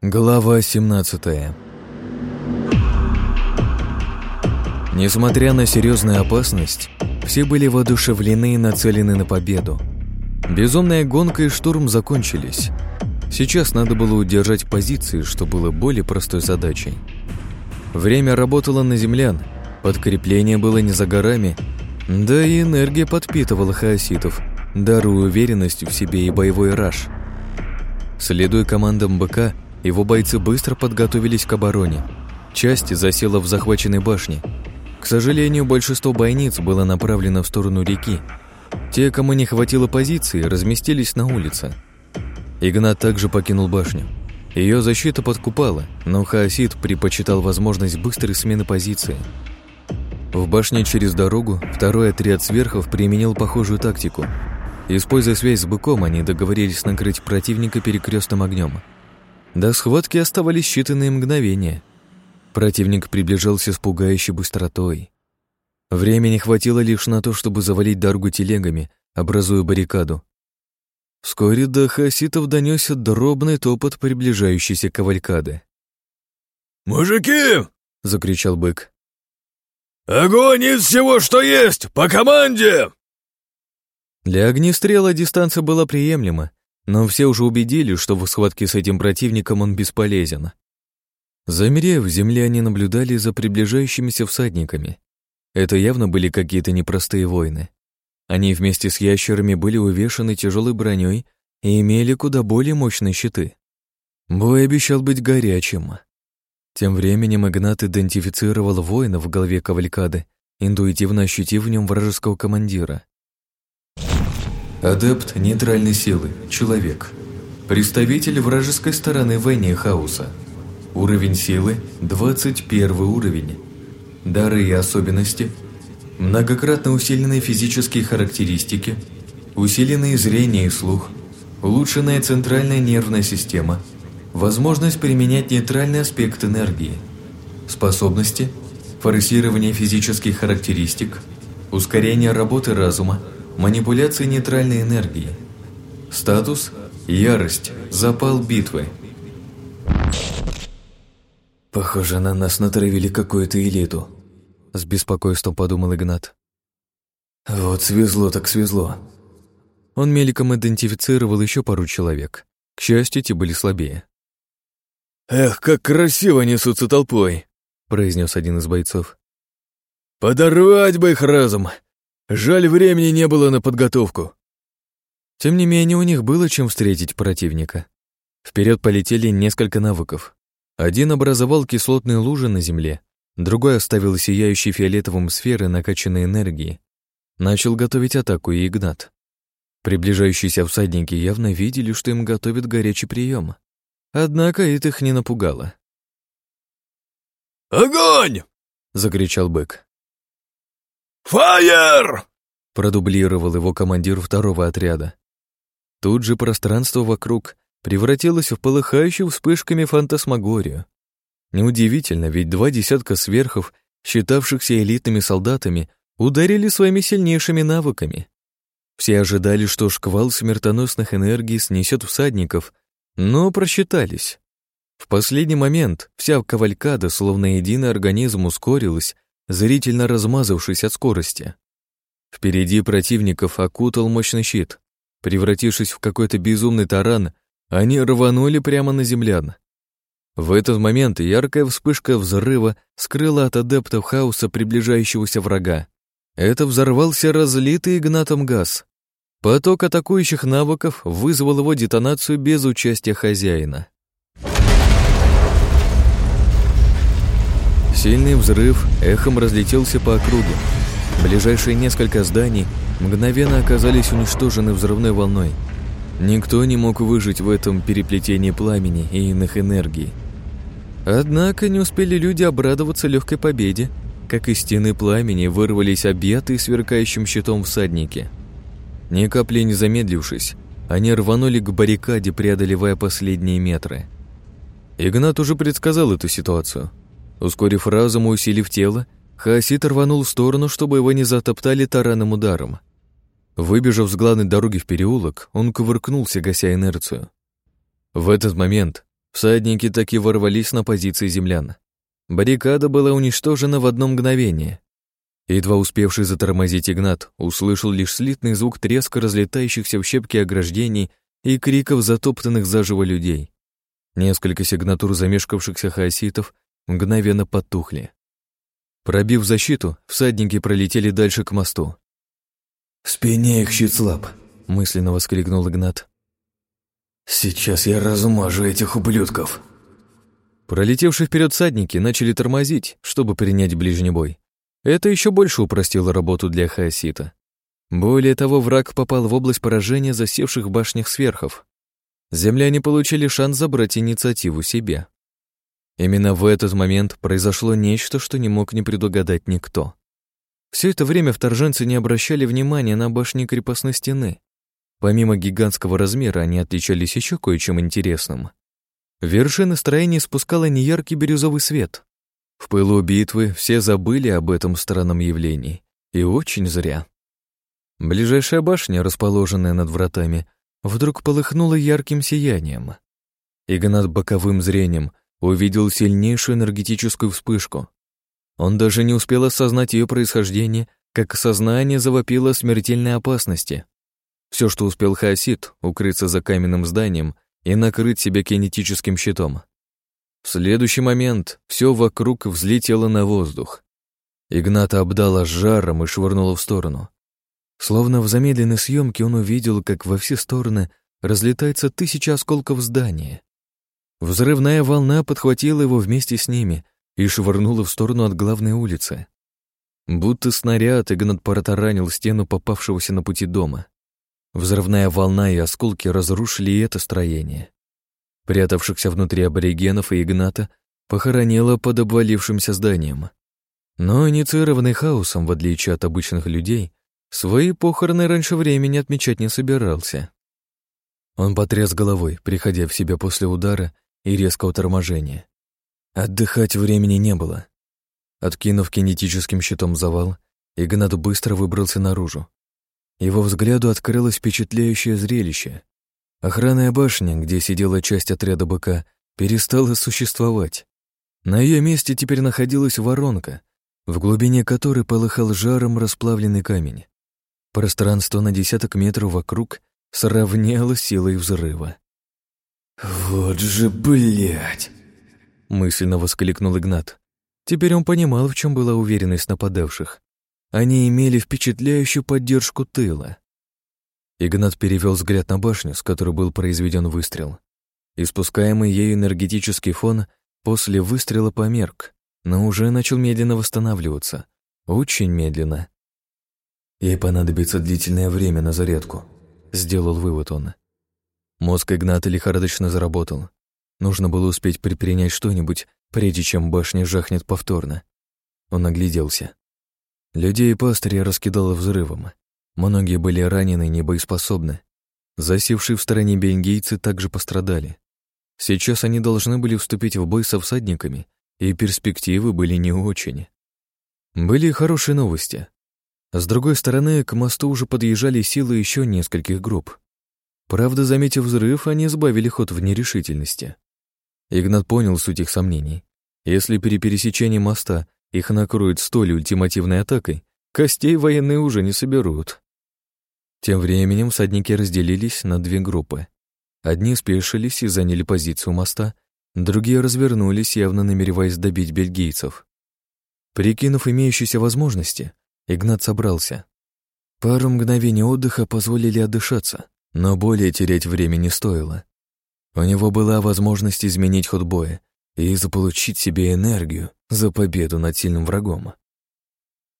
Глава 17 Несмотря на серьезную опасность, все были воодушевлены и нацелены на победу. Безумная гонка и штурм закончились. Сейчас надо было удержать позиции, что было более простой задачей. Время работало на землян, подкрепление было не за горами, да и энергия подпитывала хаоситов, даруя уверенность в себе и боевой раж. Следуя командам БК, его бойцы быстро подготовились к обороне. Часть засела в захваченной башне. К сожалению, большинство бойниц было направлено в сторону реки. Те, кому не хватило позиции, разместились на улице. Игнат также покинул башню. Ее защита подкупала, но Хаосид предпочитал возможность быстрой смены позиции. В башне через дорогу второй отряд сверхов применил похожую тактику. Используя связь с быком, они договорились накрыть противника перекрестным огнем. До схватки оставались считанные мгновения. Противник приближался с пугающей быстротой. Времени хватило лишь на то, чтобы завалить дорогу телегами, образуя баррикаду. Вскоре до хаситов донесся дробный топот приближающейся кавалькады. «Мужики!» — закричал бык. «Огонь из всего, что есть! По команде!» Для огнестрела дистанция была приемлема, но все уже убедились, что в схватке с этим противником он бесполезен. Замерев, земляне наблюдали за приближающимися всадниками. Это явно были какие-то непростые войны. Они вместе с ящерами были увешаны тяжелой броней и имели куда более мощные щиты. Бой обещал быть горячим. Тем временем Игнат идентифицировал воина в голове кавалькады, интуитивно ощутив в нем вражеского командира. Адепт нейтральной силы, человек. Представитель вражеской стороны в войне хаоса. Уровень силы – 21 уровень. Дары и особенности – Многократно усиленные физические характеристики, усиленные зрение и слух, улучшенная центральная нервная система, возможность применять нейтральный аспект энергии, способности, форсирование физических характеристик, ускорение работы разума, манипуляции нейтральной энергии, статус – ярость, запал битвы. Похоже, на нас натравили какую-то элиту, с беспокойством подумал Игнат. Вот свезло так свезло. Он мельком идентифицировал еще пару человек. К счастью, те были слабее. «Эх, как красиво несутся толпой!» — произнес один из бойцов. «Подорвать бы их разом! Жаль, времени не было на подготовку!» Тем не менее, у них было чем встретить противника. Вперед полетели несколько навыков. Один образовал кислотные лужи на земле, Другой оставил сияющие фиолетовым сферы накачанной энергии. Начал готовить атаку и Игнат. Приближающиеся всадники явно видели, что им готовят горячий прием. Однако это их не напугало. «Огонь!» — закричал бык. «Фаер!» — продублировал его командир второго отряда. Тут же пространство вокруг превратилось в полыхающую вспышками фантасмагорию. Неудивительно, ведь два десятка сверхов, считавшихся элитными солдатами, ударили своими сильнейшими навыками. Все ожидали, что шквал смертоносных энергий снесет всадников, но просчитались. В последний момент вся кавалькада, словно единый организм, ускорилась, зрительно размазавшись от скорости. Впереди противников окутал мощный щит. Превратившись в какой-то безумный таран, они рванули прямо на землян. В этот момент яркая вспышка взрыва скрыла от адептов хаоса приближающегося врага. Это взорвался разлитый Игнатом газ. Поток атакующих навыков вызвал его детонацию без участия хозяина. Сильный взрыв эхом разлетелся по округе. Ближайшие несколько зданий мгновенно оказались уничтожены взрывной волной. Никто не мог выжить в этом переплетении пламени и иных энергий. Однако не успели люди обрадоваться легкой победе, как из стены пламени вырвались объятые сверкающим щитом всадники. Ни капли не замедлившись, они рванули к баррикаде, преодолевая последние метры. Игнат уже предсказал эту ситуацию. Ускорив разум и усилив тело, Хаосит рванул в сторону, чтобы его не затоптали таранным ударом. Выбежав с главной дороги в переулок, он кувыркнулся, гася инерцию. В этот момент Всадники так и ворвались на позиции землян. Баррикада была уничтожена в одно мгновение. Едва успевший затормозить Игнат услышал лишь слитный звук треска разлетающихся в щепки ограждений и криков затоптанных заживо людей. Несколько сигнатур замешкавшихся хаоситов мгновенно потухли. Пробив защиту, всадники пролетели дальше к мосту. «В спине их щит слаб», — мысленно воскликнул Игнат. «Сейчас я размажу этих ублюдков». Пролетевшие вперед всадники начали тормозить, чтобы принять ближний бой. Это еще больше упростило работу для хаосита. Более того, враг попал в область поражения засевших в башнях сверхов. Земляне получили шанс забрать инициативу себе. Именно в этот момент произошло нечто, что не мог не предугадать никто. Все это время вторженцы не обращали внимания на башни крепостной стены. Помимо гигантского размера, они отличались еще кое-чем интересным. Вершина строения спускала неяркий бирюзовый свет. В пылу битвы все забыли об этом странном явлении. И очень зря. Ближайшая башня, расположенная над вратами, вдруг полыхнула ярким сиянием. Игнат боковым зрением увидел сильнейшую энергетическую вспышку. Он даже не успел осознать ее происхождение, как сознание завопило смертельной опасности. Все, что успел Хаосид, укрыться за каменным зданием и накрыть себя кинетическим щитом. В следующий момент все вокруг взлетело на воздух. Игната обдала жаром и швырнула в сторону. Словно в замедленной съемке он увидел, как во все стороны разлетается тысяча осколков здания. Взрывная волна подхватила его вместе с ними и швырнула в сторону от главной улицы. Будто снаряд Игнат протаранил стену попавшегося на пути дома. Взрывная волна и осколки разрушили и это строение. Прятавшихся внутри аборигенов и Игната похоронило под обвалившимся зданием. Но инициированный хаосом, в отличие от обычных людей, свои похороны раньше времени отмечать не собирался. Он потряс головой, приходя в себя после удара и резкого торможения. Отдыхать времени не было. Откинув кинетическим щитом завал, Игнат быстро выбрался наружу. Его взгляду открылось впечатляющее зрелище. Охранная башня, где сидела часть отряда БК, перестала существовать. На ее месте теперь находилась воронка, в глубине которой полыхал жаром расплавленный камень. Пространство на десяток метров вокруг сравняло силой взрыва. «Вот же, блядь!» — мысленно воскликнул Игнат. Теперь он понимал, в чем была уверенность нападавших. Они имели впечатляющую поддержку тыла. Игнат перевел взгляд на башню, с которой был произведен выстрел. Испускаемый ею энергетический фон после выстрела померк, но уже начал медленно восстанавливаться. Очень медленно. «Ей понадобится длительное время на зарядку», — сделал вывод он. Мозг Игната лихорадочно заработал. Нужно было успеть предпринять что-нибудь, прежде чем башня жахнет повторно. Он огляделся. Людей и пастыря раскидало взрывом. Многие были ранены и небоеспособны. Засевшие в стороне бенгийцы также пострадали. Сейчас они должны были вступить в бой со всадниками, и перспективы были не очень. Были хорошие новости. С другой стороны, к мосту уже подъезжали силы еще нескольких групп. Правда, заметив взрыв, они сбавили ход в нерешительности. Игнат понял суть их сомнений. Если при пересечении моста их накроют столь ультимативной атакой, костей военные уже не соберут. Тем временем всадники разделились на две группы. Одни спешились и заняли позицию моста, другие развернулись, явно намереваясь добить бельгийцев. Прикинув имеющиеся возможности, Игнат собрался. Пару мгновений отдыха позволили отдышаться, но более терять время не стоило. У него была возможность изменить ход боя и заполучить себе энергию за победу над сильным врагом.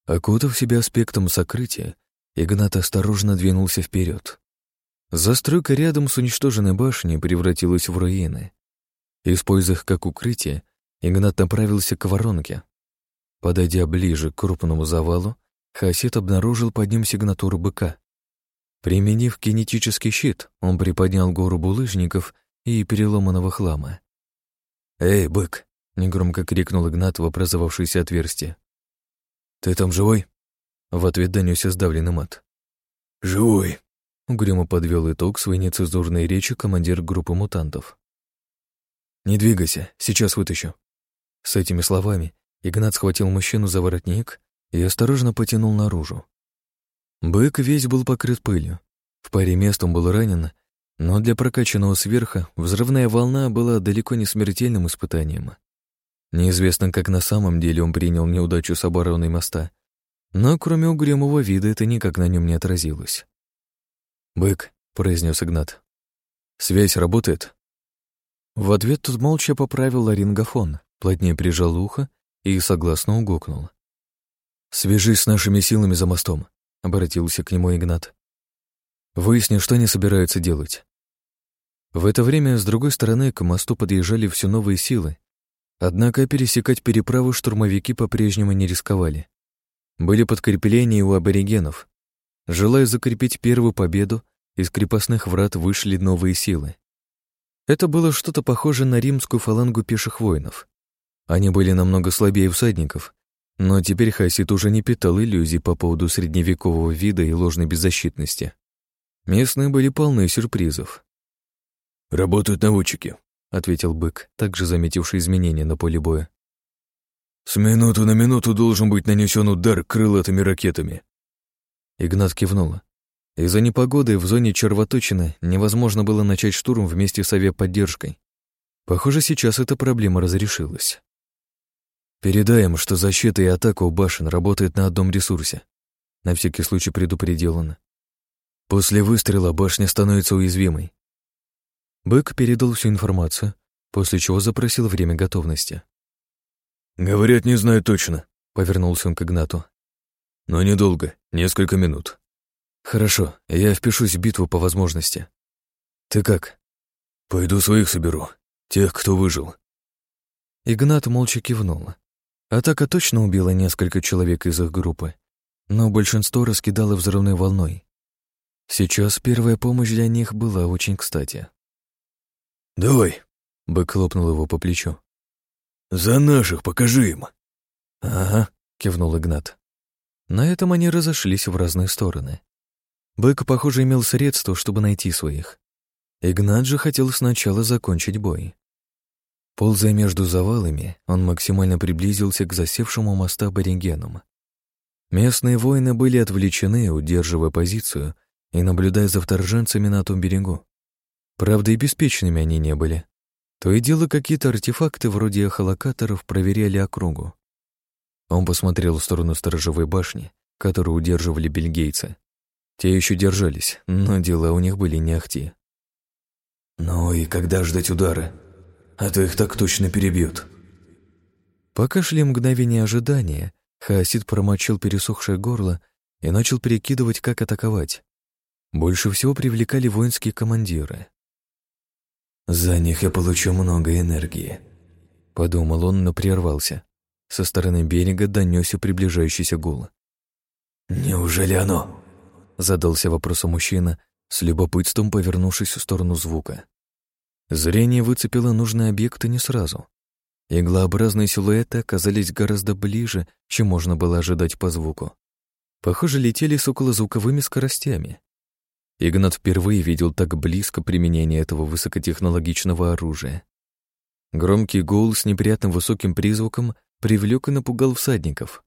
Окутав себя аспектом сокрытия, Игнат осторожно двинулся вперед. Застройка рядом с уничтоженной башней превратилась в руины. Используя их как укрытие, Игнат направился к воронке. Подойдя ближе к крупному завалу, Хасид обнаружил под ним сигнатуру быка. Применив кинетический щит, он приподнял гору булыжников и переломанного хлама. «Эй, бык!» — негромко крикнул Игнат в образовавшееся отверстие. «Ты там живой?» В ответ донесся сдавленный мат. «Живой!» — угрюмо подвел итог своей нецензурной речи командир группы мутантов. «Не двигайся, сейчас вытащу». С этими словами Игнат схватил мужчину за воротник и осторожно потянул наружу. Бык весь был покрыт пылью. В паре мест он был ранен, но для прокачанного сверха взрывная волна была далеко не смертельным испытанием. Неизвестно, как на самом деле он принял неудачу с обороной моста, но кроме угрюмого вида это никак на нем не отразилось. «Бык», — произнес Игнат, — «связь работает?» В ответ тут молча поправил ларингофон, плотнее прижал ухо и согласно угукнул. «Свяжись с нашими силами за мостом», — обратился к нему Игнат. «Выясни, что они собираются делать». В это время с другой стороны к мосту подъезжали все новые силы, однако пересекать переправу штурмовики по-прежнему не рисковали. Были подкрепления у аборигенов. Желая закрепить первую победу, из крепостных врат вышли новые силы. Это было что-то похоже на римскую фалангу пеших воинов. Они были намного слабее всадников, но теперь Хасид уже не питал иллюзий по поводу средневекового вида и ложной беззащитности. Местные были полны сюрпризов. «Работают наводчики», — ответил бык, также заметивший изменения на поле боя. «С минуту на минуту должен быть нанесен удар крылатыми ракетами». Игнат кивнула. Из-за непогоды в зоне червоточины невозможно было начать штурм вместе с авиаподдержкой. Похоже, сейчас эта проблема разрешилась. Передаем, что защита и атака у башен работают на одном ресурсе. На всякий случай предупредил он. После выстрела башня становится уязвимой. Бык передал всю информацию, после чего запросил время готовности. «Говорят, не знаю точно», — повернулся он к Игнату. «Но недолго, несколько минут». «Хорошо, я впишусь в битву по возможности. Ты как?» «Пойду своих соберу, тех, кто выжил». Игнат молча кивнул. Атака точно убила несколько человек из их группы, но большинство раскидало взрывной волной. Сейчас первая помощь для них была очень кстати. «Давай!» — бык хлопнул его по плечу. «За наших покажи им!» «Ага», — кивнул Игнат. На этом они разошлись в разные стороны. Бык, похоже, имел средства, чтобы найти своих. Игнат же хотел сначала закончить бой. Ползая между завалами, он максимально приблизился к засевшему моста аборигенам. Местные воины были отвлечены, удерживая позицию и наблюдая за вторженцами на том берегу. Правда, и беспечными они не были. То и дело какие-то артефакты вроде эхолокаторов проверяли округу. Он посмотрел в сторону сторожевой башни, которую удерживали бельгийцы. Те еще держались, но дела у них были не ахти. «Ну и когда ждать удара?» А то их так точно перебьют. Пока шли мгновения ожидания, Хаосид промочил пересохшее горло и начал перекидывать, как атаковать. Больше всего привлекали воинские командиры. «За них я получу много энергии», — подумал он, но прервался. Со стороны берега донесся приближающийся гул. «Неужели оно?» — задался вопросом мужчина, с любопытством повернувшись в сторону звука. Зрение выцепило нужные объекты не сразу. Иглообразные силуэты оказались гораздо ближе, чем можно было ожидать по звуку. Похоже, летели с околозвуковыми скоростями. Игнат впервые видел так близко применение этого высокотехнологичного оружия. Громкий гул с неприятным высоким призвуком привлек и напугал всадников.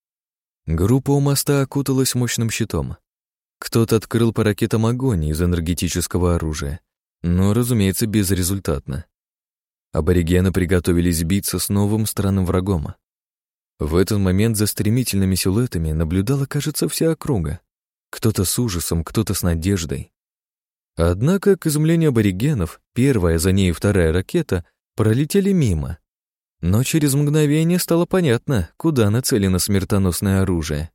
Группа у моста окуталась мощным щитом. Кто-то открыл по ракетам огонь из энергетического оружия, но, разумеется, безрезультатно. Аборигены приготовились биться с новым странным врагом. В этот момент за стремительными силуэтами наблюдала, кажется, вся округа. Кто-то с ужасом, кто-то с надеждой. Однако, к изумлению аборигенов, первая, за ней вторая ракета пролетели мимо. Но через мгновение стало понятно, куда нацелено смертоносное оружие.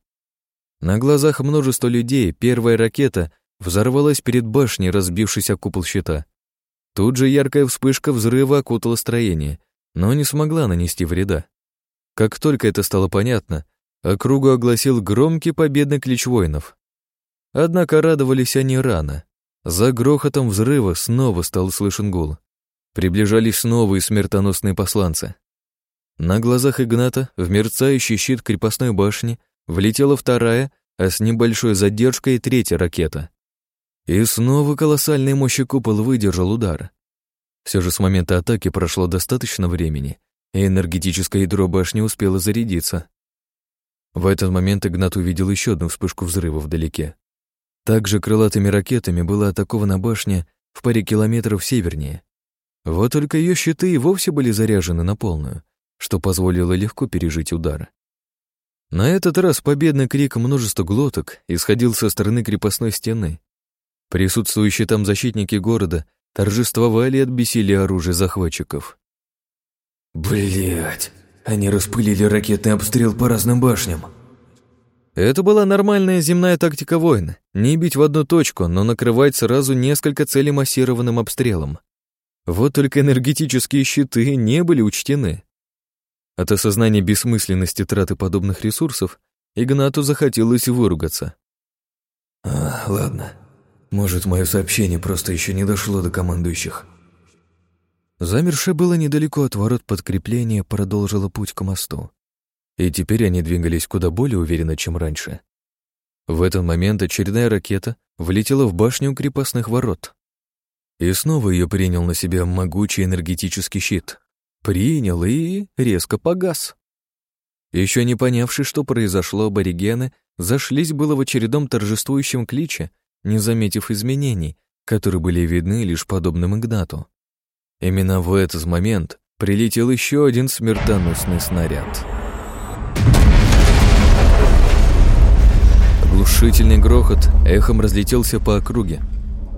На глазах множества людей первая ракета взорвалась перед башней, разбившись о купол щита. Тут же яркая вспышка взрыва окутала строение, но не смогла нанести вреда. Как только это стало понятно, округу огласил громкий победный клич воинов. Однако радовались они рано. За грохотом взрыва снова стал слышен гул. Приближались новые смертоносные посланцы. На глазах Игната в мерцающий щит крепостной башни влетела вторая, а с небольшой задержкой третья ракета. И снова колоссальной мощи купол выдержал удар. Все же с момента атаки прошло достаточно времени, и энергетическое ядро башни успело зарядиться. В этот момент Игнат увидел еще одну вспышку взрыва вдалеке. Также крылатыми ракетами была атакована башня в паре километров севернее. Вот только ее щиты и вовсе были заряжены на полную, что позволило легко пережить удар. На этот раз победный крик множества глоток исходил со стороны крепостной стены. Присутствующие там защитники города торжествовали от бессилия оружия захватчиков. Блять, они распылили ракетный обстрел по разным башням. Это была нормальная земная тактика войны. Не бить в одну точку, но накрывать сразу несколько целей массированным обстрелом. Вот только энергетические щиты не были учтены. От осознания бессмысленности траты подобных ресурсов Игнату захотелось выругаться. «А, ладно. Может, мое сообщение просто еще не дошло до командующих». Замершее было недалеко от ворот подкрепления продолжило путь к мосту. И теперь они двигались куда более уверенно, чем раньше. В этот момент очередная ракета влетела в башню крепостных ворот. И снова ее принял на себя могучий энергетический щит, Принял и резко погас. Еще не понявши, что произошло, аборигены зашлись было в очередном торжествующем кличе, не заметив изменений, которые были видны лишь подобным Игнату. Именно в этот момент прилетел еще один смертоносный снаряд. Оглушительный грохот эхом разлетелся по округе.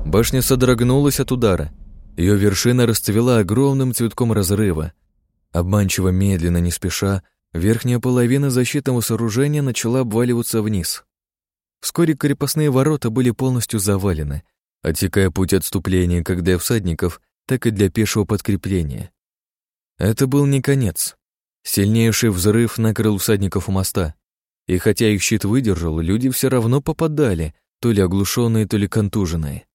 Башня содрогнулась от удара. Ее вершина расцвела огромным цветком разрыва, Обманчиво медленно, не спеша, верхняя половина защитного сооружения начала обваливаться вниз. Вскоре крепостные ворота были полностью завалены, отсекая путь отступления как для всадников, так и для пешего подкрепления. Это был не конец. Сильнейший взрыв накрыл всадников у моста, и хотя их щит выдержал, люди все равно попадали, то ли оглушенные, то ли контуженные.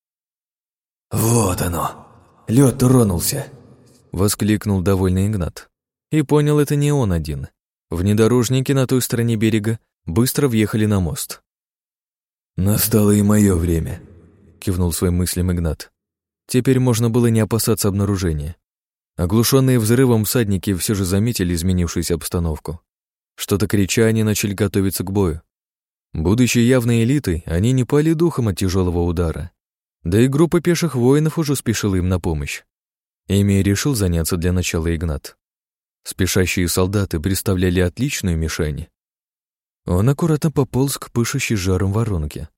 «Вот оно! Лед тронулся!» Воскликнул довольный Игнат. И понял это не он один. Внедорожники на той стороне берега быстро въехали на мост. «Настало и мое время», — кивнул своим мыслям Игнат. Теперь можно было не опасаться обнаружения. Оглушенные взрывом всадники все же заметили изменившуюся обстановку. Что-то крича, они начали готовиться к бою. Будучи явной элитой, они не пали духом от тяжелого удара. Да и группа пеших воинов уже спешила им на помощь. Ими решил заняться для начала Игнат. Спешащие солдаты представляли отличную мишень. Он аккуратно пополз к пышущей жаром воронке.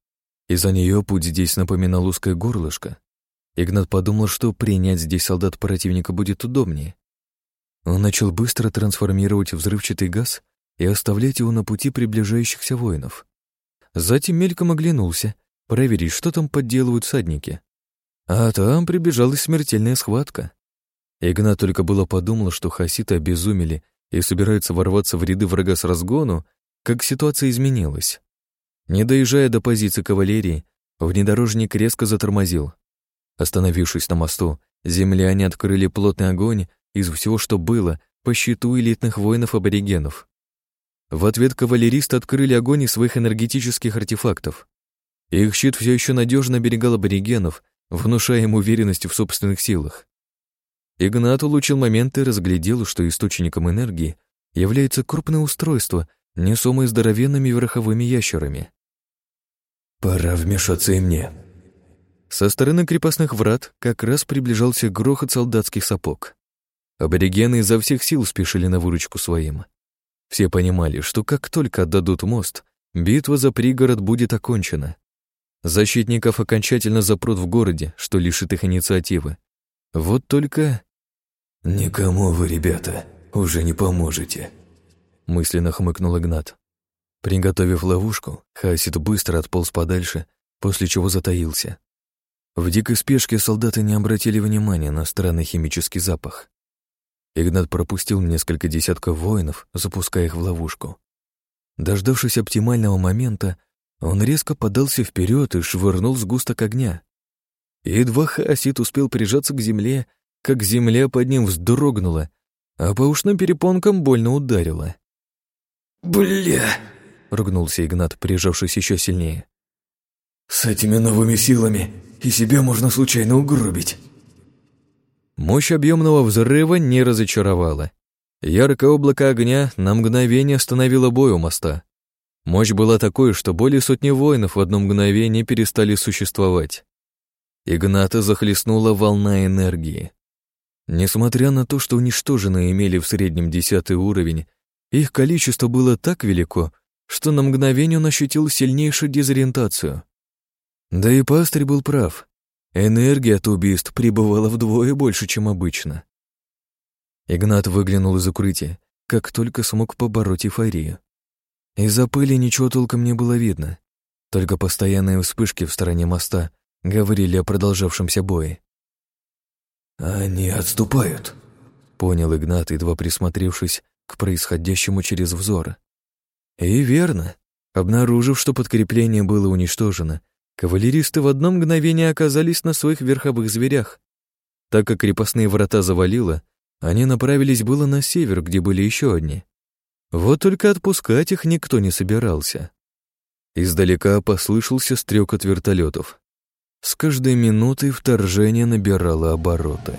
Из-за нее путь здесь напоминал узкое горлышко. Игнат подумал, что принять здесь солдат противника будет удобнее. Он начал быстро трансформировать взрывчатый газ и оставлять его на пути приближающихся воинов. Затем мельком оглянулся, проверить, что там подделывают всадники. А там приближалась смертельная схватка. Игнат только было подумал, что хаситы обезумели и собираются ворваться в ряды врага с разгону, как ситуация изменилась. Не доезжая до позиции кавалерии, внедорожник резко затормозил. Остановившись на мосту, земляне открыли плотный огонь из всего, что было, по счету элитных воинов-аборигенов. В ответ кавалеристы открыли огонь из своих энергетических артефактов. Их щит все еще надежно оберегал аборигенов, внушая им уверенность в собственных силах. Игнат улучил момент и разглядел, что источником энергии является крупное устройство, несомое здоровенными верховыми ящерами. «Пора вмешаться и мне». Со стороны крепостных врат как раз приближался грохот солдатских сапог. Аборигены изо всех сил спешили на выручку своим. Все понимали, что как только отдадут мост, битва за пригород будет окончена. Защитников окончательно запрут в городе, что лишит их инициативы. Вот только «Никому вы, ребята, уже не поможете», — мысленно хмыкнул Игнат. Приготовив ловушку, Хасид быстро отполз подальше, после чего затаился. В дикой спешке солдаты не обратили внимания на странный химический запах. Игнат пропустил несколько десятков воинов, запуская их в ловушку. Дождавшись оптимального момента, он резко подался вперед и швырнул сгусток огня. Едва Хасид успел прижаться к земле, как земля под ним вздрогнула, а по ушным перепонкам больно ударила. «Бля!» — ругнулся Игнат, прижавшись еще сильнее. «С этими новыми силами и себя можно случайно угробить». Мощь объемного взрыва не разочаровала. Яркое облако огня на мгновение остановило бой у моста. Мощь была такой, что более сотни воинов в одно мгновение перестали существовать. Игната захлестнула волна энергии. Несмотря на то, что уничтоженные имели в среднем десятый уровень, их количество было так велико, что на мгновение он ощутил сильнейшую дезориентацию. Да и пастырь был прав. Энергия от убийств пребывала вдвое больше, чем обычно. Игнат выглянул из укрытия, как только смог побороть эйфорию. Из-за пыли ничего толком не было видно, только постоянные вспышки в стороне моста говорили о продолжавшемся бое. «Они отступают», — понял Игнат, едва присмотревшись к происходящему через взор. И верно. Обнаружив, что подкрепление было уничтожено, кавалеристы в одно мгновение оказались на своих верховых зверях. Так как крепостные врата завалило, они направились было на север, где были еще одни. Вот только отпускать их никто не собирался. Издалека послышался стрек от вертолетов. С каждой минутой вторжение набирало обороты.